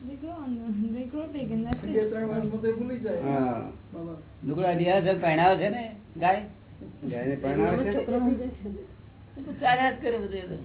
They grow on the, they grow big લુગડા રિહાર્સલ પહેણાવે છે ને ગાય? ગાયને પરણાવે છે? એ જ કરે બધું